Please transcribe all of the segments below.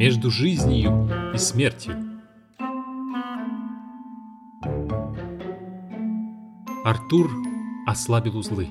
между жизнью и смертью. Артур ослабил узлы,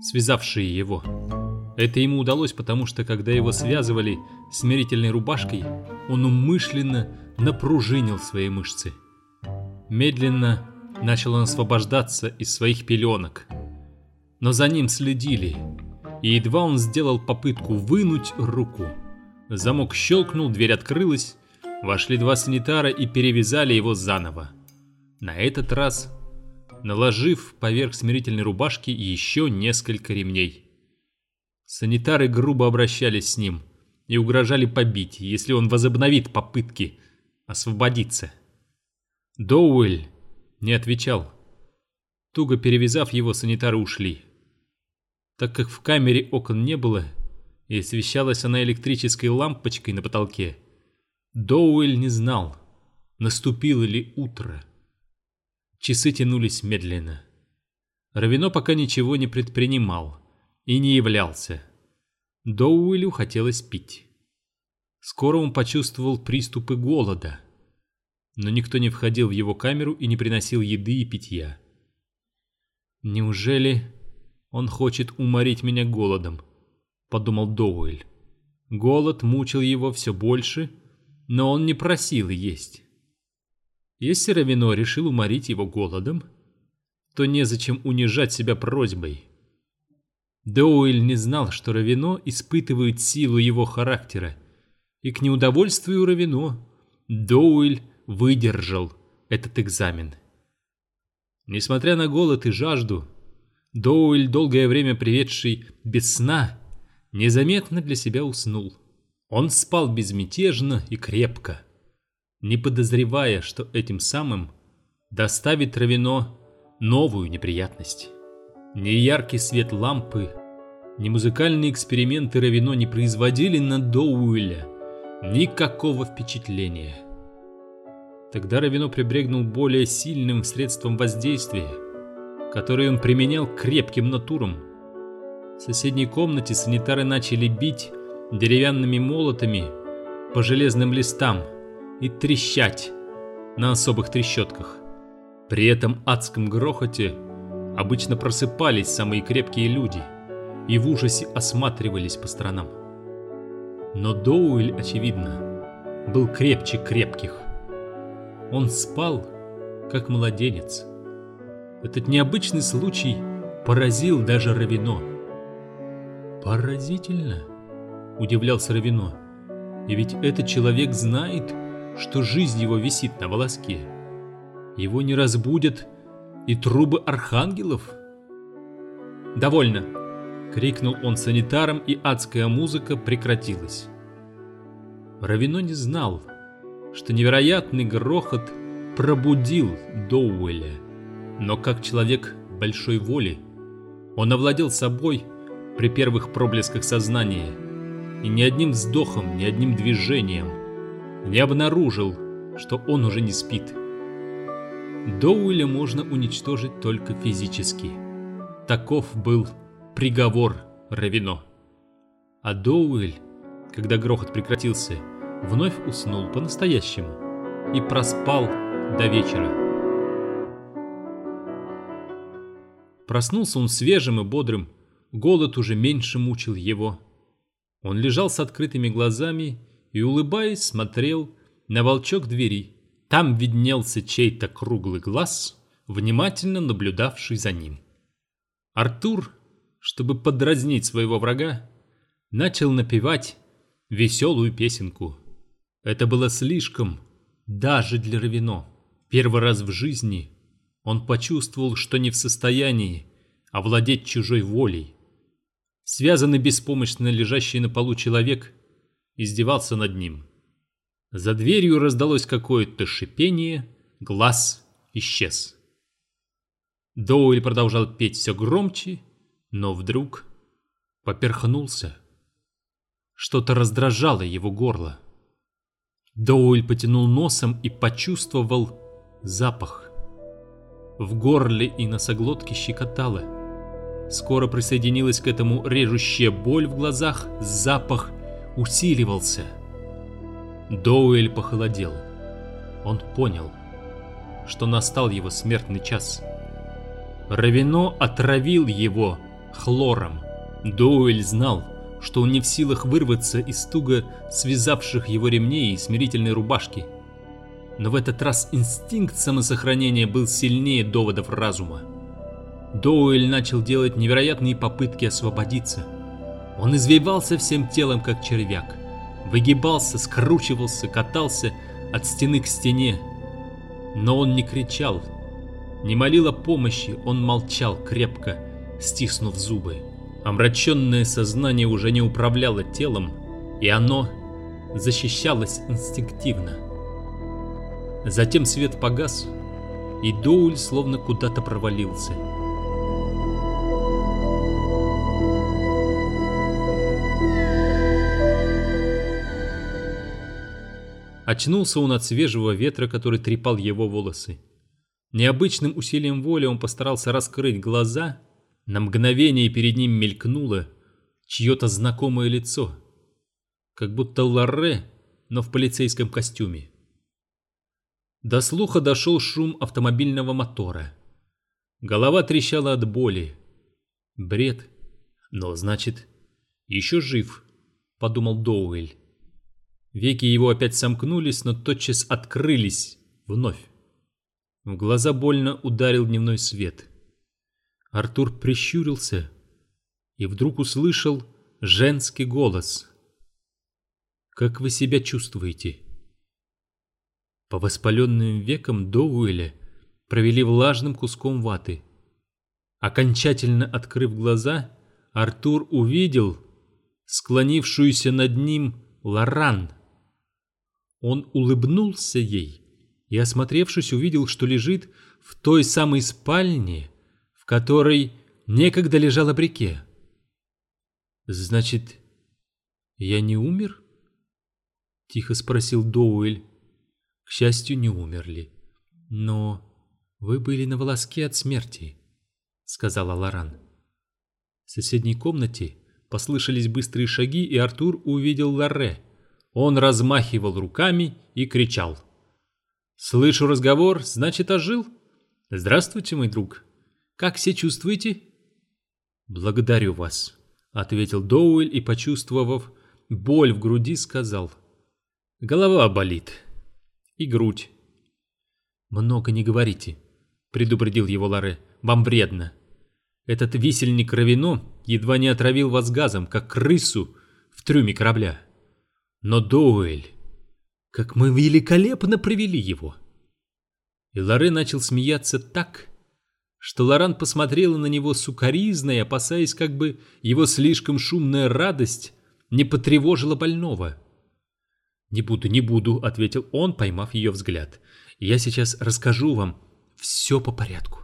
связавшие его. Это ему удалось, потому что когда его связывали смирительной рубашкой, он умышленно напружинил свои мышцы. Медленно начал он освобождаться из своих пеленок. Но за ним следили, и едва он сделал попытку вынуть руку. Замок щелкнул, дверь открылась, вошли два санитара и перевязали его заново. На этот раз наложив поверх смирительной рубашки еще несколько ремней. Санитары грубо обращались с ним и угрожали побить, если он возобновит попытки освободиться. Доуэль не отвечал. Туго перевязав его, санитары ушли. Так как в камере окон не было, и освещалась она электрической лампочкой на потолке, Доуэль не знал, наступило ли утро. Часы тянулись медленно. Равино пока ничего не предпринимал и не являлся. Доуэлю хотелось пить. Скоро он почувствовал приступы голода, но никто не входил в его камеру и не приносил еды и питья. «Неужели он хочет уморить меня голодом?» — подумал Доуэль. Голод мучил его все больше, но он не просил есть. Если Равино решил уморить его голодом, то незачем унижать себя просьбой. Доуэль не знал, что Равино испытывает силу его характера, и к неудовольствию Равино Доуэль выдержал этот экзамен. Несмотря на голод и жажду, Доуэль, долгое время приведший без сна, незаметно для себя уснул. Он спал безмятежно и крепко не подозревая, что этим самым доставит Равино новую неприятность. Ни яркий свет лампы, ни музыкальные эксперименты Равино не производили на Доуэля никакого впечатления. Тогда Равино прибрегнул более сильным средством воздействия, которое он применял крепким натурам. В соседней комнате санитары начали бить деревянными молотами по железным листам – и трещать на особых трещотках. При этом адском грохоте обычно просыпались самые крепкие люди и в ужасе осматривались по сторонам. Но Доуэль, очевидно, был крепче крепких. Он спал, как младенец. Этот необычный случай поразил даже Равино. «Поразительно», — удивлялся Равино. «И ведь этот человек знает, что жизнь его висит на волоске. Его не разбудят и трубы архангелов. «Довольно!» — крикнул он санитарам, и адская музыка прекратилась. Равино не знал, что невероятный грохот пробудил Доуэля, но как человек большой воли он овладел собой при первых проблесках сознания, и ни одним вздохом, ни одним движением — не обнаружил, что он уже не спит. Доуэля можно уничтожить только физически. Таков был приговор Равино. А Доуэль, когда грохот прекратился, вновь уснул по-настоящему и проспал до вечера. Проснулся он свежим и бодрым, голод уже меньше мучил его. Он лежал с открытыми глазами и, улыбаясь, смотрел на волчок двери. Там виднелся чей-то круглый глаз, внимательно наблюдавший за ним. Артур, чтобы подразнить своего врага, начал напевать веселую песенку. Это было слишком, даже для Равино. Первый раз в жизни он почувствовал, что не в состоянии овладеть чужой волей. Связанный беспомощно лежащий на полу человек издевался над ним. За дверью раздалось какое-то шипение, глаз исчез. Доуэль продолжал петь все громче, но вдруг поперхнулся. Что-то раздражало его горло. Доуэль потянул носом и почувствовал запах. В горле и носоглотке щекотало. Скоро присоединилась к этому режущая боль в глазах, запах усиливался. Доуэль похолодел. Он понял, что настал его смертный час. Равино отравил его хлором. Доуэль знал, что он не в силах вырваться из туго связавших его ремней и смирительной рубашки. Но в этот раз инстинкт самосохранения был сильнее доводов разума. Доуэль начал делать невероятные попытки освободиться. Он извивался всем телом, как червяк. Выгибался, скручивался, катался от стены к стене. Но он не кричал, не молил о помощи, он молчал крепко, стиснув зубы. Омраченное сознание уже не управляло телом, и оно защищалось инстинктивно. Затем свет погас, и Доуль словно куда-то провалился. Очнулся он от свежего ветра, который трепал его волосы. Необычным усилием воли он постарался раскрыть глаза. На мгновение перед ним мелькнуло чье-то знакомое лицо. Как будто Ларре, но в полицейском костюме. До слуха дошел шум автомобильного мотора. Голова трещала от боли. Бред. Но, значит, еще жив, подумал Доуэль. Веки его опять сомкнулись, но тотчас открылись вновь. В глаза больно ударил дневной свет. Артур прищурился и вдруг услышал женский голос. «Как вы себя чувствуете?» По воспаленным векам Доуэля провели влажным куском ваты. Окончательно открыв глаза, Артур увидел склонившуюся над ним Лоран. Он улыбнулся ей и, осмотревшись, увидел, что лежит в той самой спальне, в которой некогда лежала Брике. «Значит, я не умер?» — тихо спросил Доуэль. «К счастью, не умерли. Но вы были на волоске от смерти», — сказала Лоран. В соседней комнате послышались быстрые шаги, и Артур увидел Лорре. Он размахивал руками и кричал. «Слышу разговор, значит, ожил? Здравствуйте, мой друг. Как все чувствуете?» «Благодарю вас», — ответил Доуэль и, почувствовав боль в груди, сказал. «Голова болит. И грудь». «Много не говорите», — предупредил его Ларе. «Вам вредно. Этот висельник Равино едва не отравил вас газом, как крысу в трюме корабля». Но Доуэль, как мы великолепно провели его. И Лорен начал смеяться так, что Лоран посмотрела на него сукоризной, опасаясь, как бы его слишком шумная радость не потревожила больного. «Не буду, не буду», — ответил он, поймав ее взгляд. «Я сейчас расскажу вам все по порядку».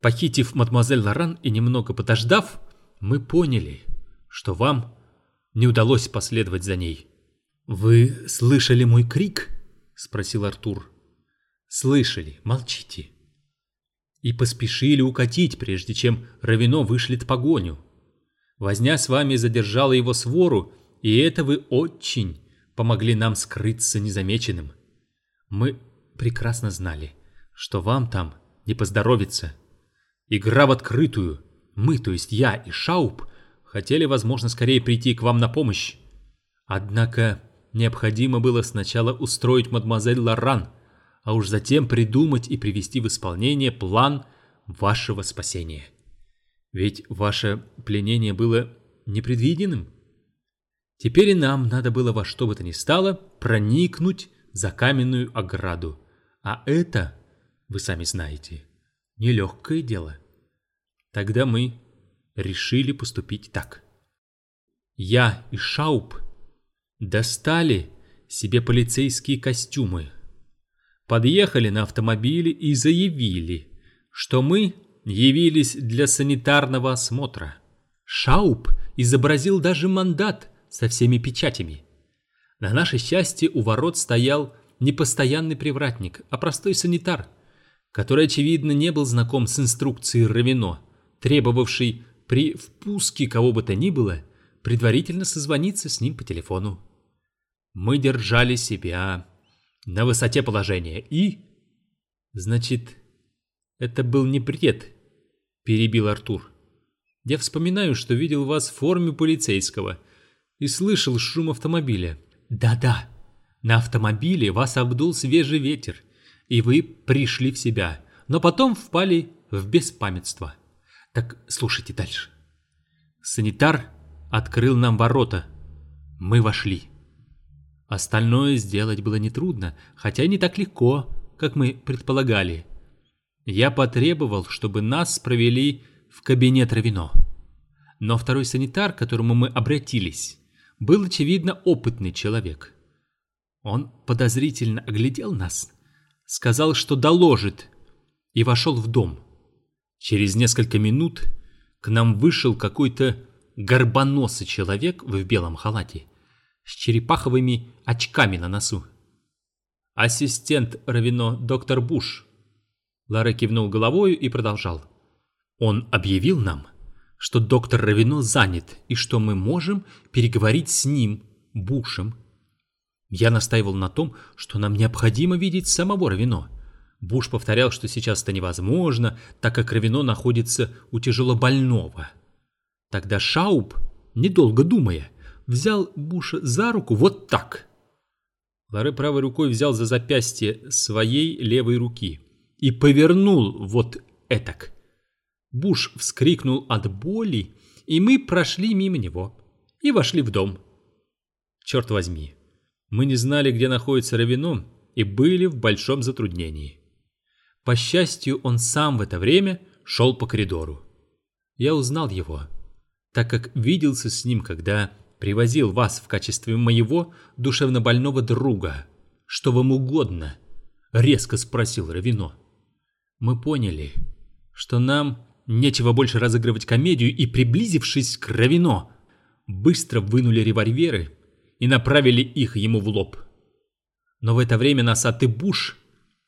Похитив мадемуазель Лоран и немного подождав, мы поняли, что вам не удалось последовать за ней. «Вы слышали мой крик?» — спросил Артур. «Слышали, молчите». И поспешили укатить, прежде чем Равино вышлет погоню. Возня с вами задержала его свору, и это вы очень помогли нам скрыться незамеченным. Мы прекрасно знали, что вам там не поздоровится. Игра в открытую. Мы, то есть я и Шауп, хотели, возможно, скорее прийти к вам на помощь. Однако Необходимо было сначала устроить мадемуазель Лоран, а уж затем придумать и привести в исполнение план вашего спасения. Ведь ваше пленение было непредвиденным. Теперь и нам надо было во что бы то ни стало проникнуть за каменную ограду. А это, вы сами знаете, нелегкое дело. Тогда мы решили поступить так. Я и Шауп – Достали себе полицейские костюмы. Подъехали на автомобиле и заявили, что мы явились для санитарного осмотра. Шауп изобразил даже мандат со всеми печатями. На наше счастье у ворот стоял не постоянный привратник, а простой санитар, который, очевидно, не был знаком с инструкцией Равино, требовавшей при впуске кого бы то ни было предварительно созвониться с ним по телефону. Мы держали себя на высоте положения и... Значит, это был не бред, перебил Артур. Я вспоминаю, что видел вас в форме полицейского и слышал шум автомобиля. Да-да, на автомобиле вас обдул свежий ветер, и вы пришли в себя, но потом впали в беспамятство. Так слушайте дальше. Санитар открыл нам ворота. Мы вошли. Остальное сделать было нетрудно, хотя не так легко, как мы предполагали. Я потребовал, чтобы нас провели в кабинет Равино. Но второй санитар, к которому мы обратились, был, очевидно, опытный человек. Он подозрительно оглядел нас, сказал, что доложит, и вошел в дом. Через несколько минут к нам вышел какой-то горбоносый человек в белом халате с черепаховыми очками на носу. «Ассистент Равино, доктор Буш». Лара кивнул головою и продолжал. «Он объявил нам, что доктор Равино занят и что мы можем переговорить с ним, Бушем. Я настаивал на том, что нам необходимо видеть самого Равино. Буш повторял, что сейчас это невозможно, так как Равино находится у тяжелобольного. Тогда Шауб, недолго думая, взял Буша за руку вот так. Ларе правой рукой взял за запястье своей левой руки и повернул вот этак. Буш вскрикнул от боли, и мы прошли мимо него и вошли в дом. Черт возьми, мы не знали, где находится Равино, и были в большом затруднении. По счастью, он сам в это время шел по коридору. Я узнал его, так как виделся с ним, когда привозил вас в качестве моего душевнобольного друга. Что вам угодно?» — резко спросил Равино. Мы поняли, что нам нечего больше разыгрывать комедию и, приблизившись к Равино, быстро вынули револьверы и направили их ему в лоб. Но в это время носатый Буш,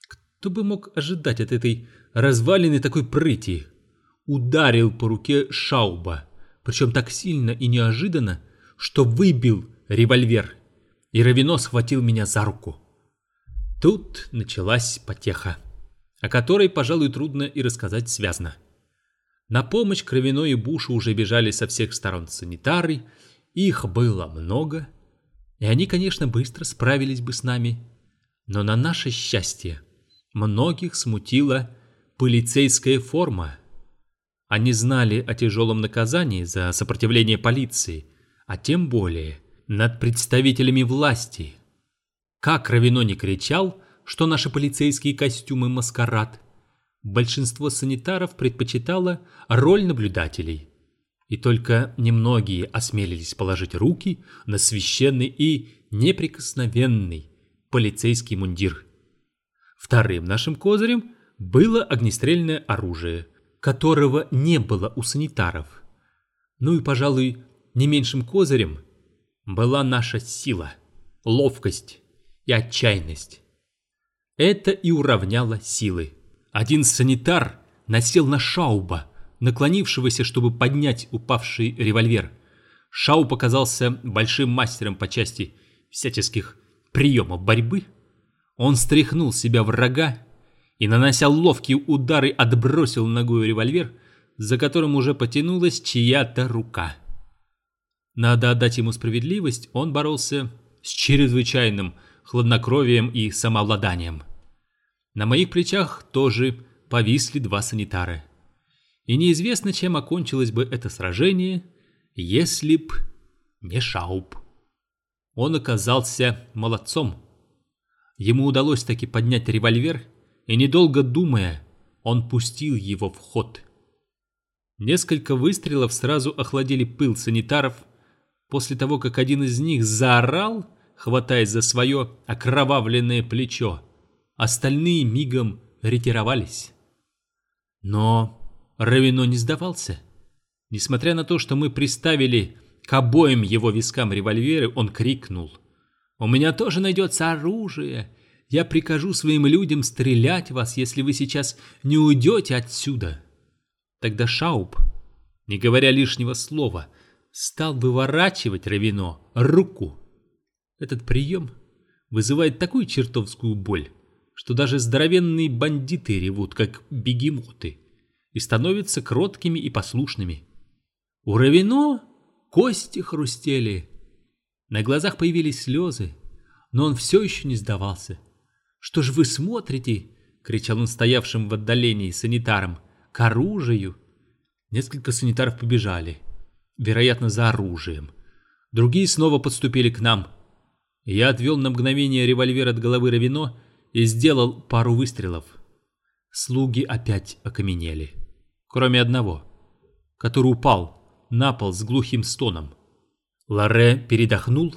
кто бы мог ожидать от этой развалины такой прыти, ударил по руке Шауба, причем так сильно и неожиданно, что выбил револьвер, и Равино схватил меня за руку. Тут началась потеха, о которой, пожалуй, трудно и рассказать связно. На помощь к Равино и Бушу уже бежали со всех сторон санитары, их было много, и они, конечно, быстро справились бы с нами. Но на наше счастье многих смутила полицейская форма. Они знали о тяжелом наказании за сопротивление полиции – а тем более над представителями власти. Как Равино не кричал, что наши полицейские костюмы маскарад, большинство санитаров предпочитало роль наблюдателей. И только немногие осмелились положить руки на священный и неприкосновенный полицейский мундир. Вторым нашим козырем было огнестрельное оружие, которого не было у санитаров. Ну и, пожалуй, не меньшим козырем была наша сила, ловкость и отчаянность. Это и уравняло силы. Один санитар насел на Шауба, наклонившегося, чтобы поднять упавший револьвер. Шау показался большим мастером по части всяческих приемов борьбы. Он стряхнул себя врага и, нанося ловкие удары, отбросил ногой револьвер, за которым уже потянулась чья-то рука. Надо отдать ему справедливость, он боролся с чрезвычайным хладнокровием и самообладанием. На моих плечах тоже повисли два санитара. И неизвестно, чем окончилось бы это сражение, если б не Шауб. Он оказался молодцом. Ему удалось таки поднять револьвер, и, недолго думая, он пустил его в ход. Несколько выстрелов сразу охладили пыл санитаров, после того, как один из них заорал, хватаясь за свое окровавленное плечо. Остальные мигом ретировались. Но Равино не сдавался. Несмотря на то, что мы приставили к обоим его вискам револьверы, он крикнул. «У меня тоже найдется оружие. Я прикажу своим людям стрелять вас, если вы сейчас не уйдете отсюда». Тогда Шауп, не говоря лишнего слова, стал выворачивать Равино руку. Этот прием вызывает такую чертовскую боль, что даже здоровенные бандиты ревут, как бегемоты, и становятся кроткими и послушными. У Равино кости хрустели. На глазах появились слезы, но он все еще не сдавался. «Что ж вы смотрите?» — кричал он стоявшим в отдалении санитарам. «К оружию!» Несколько санитаров побежали, вероятно, за оружием. Другие снова подступили к нам. Я отвел на мгновение револьвер от головы Равино и сделал пару выстрелов. Слуги опять окаменели. Кроме одного, который упал на пол с глухим стоном. Ларе передохнул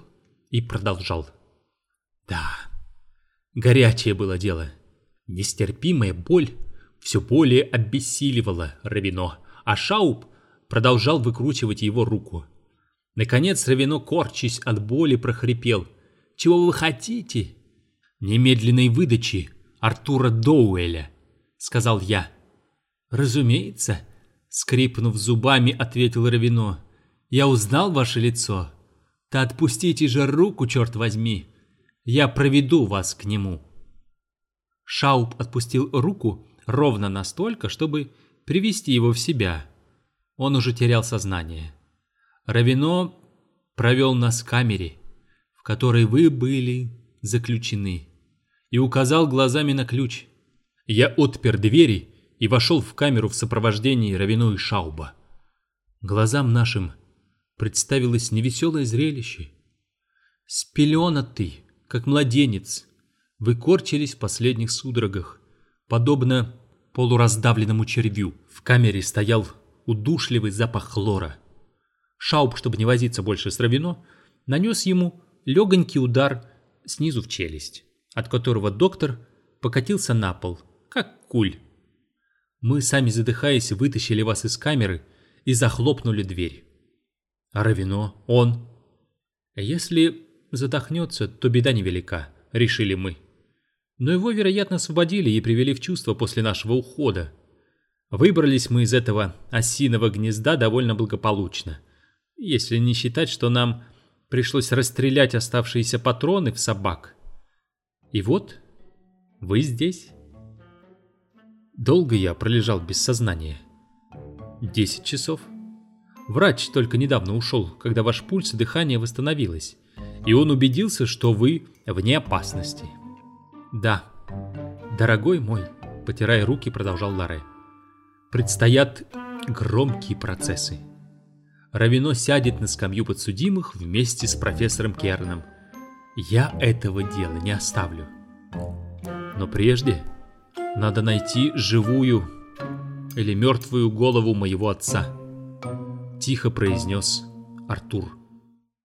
и продолжал. Да, горячее было дело. Нестерпимая боль все более обессиливала Равино, а Шауп продолжал выкручивать его руку. Наконец Равино, корчась от боли, прохрипел. «Чего вы хотите?» «Немедленной выдачи Артура Доуэля», — сказал я. «Разумеется», — скрипнув зубами, ответил Равино. «Я узнал ваше лицо. Да отпустите же руку, черт возьми. Я проведу вас к нему». Шауп отпустил руку ровно настолько, чтобы привести его в себя. Он уже терял сознание. Равино провел нас в камере, в которой вы были заключены, и указал глазами на ключ. Я отпер двери и вошел в камеру в сопровождении Равино и Шауба. Глазам нашим представилось невеселое зрелище. Спеленатый, как младенец, вы корчились в последних судорогах, подобно полураздавленному червю. В камере стоял удушливый запах хлора. Шауб, чтобы не возиться больше с Равино, нанес ему легонький удар снизу в челюсть, от которого доктор покатился на пол, как куль. Мы, сами задыхаясь, вытащили вас из камеры и захлопнули дверь. А Равино, он... Если задохнется, то беда невелика, решили мы. Но его, вероятно, освободили и привели в чувство после нашего ухода. Выбрались мы из этого осиного гнезда довольно благополучно – если не считать, что нам пришлось расстрелять оставшиеся патроны в собак. И вот вы здесь. Долго я пролежал без сознания. Десять часов. Врач только недавно ушел, когда ваш пульс и дыхание восстановилось, и он убедился, что вы вне опасности. Да, дорогой мой, потирая руки, продолжал Ларе, предстоят громкие процессы. Равино сядет на скамью подсудимых вместе с профессором Керном. Я этого дела не оставлю. Но прежде надо найти живую или мертвую голову моего отца, тихо произнес Артур.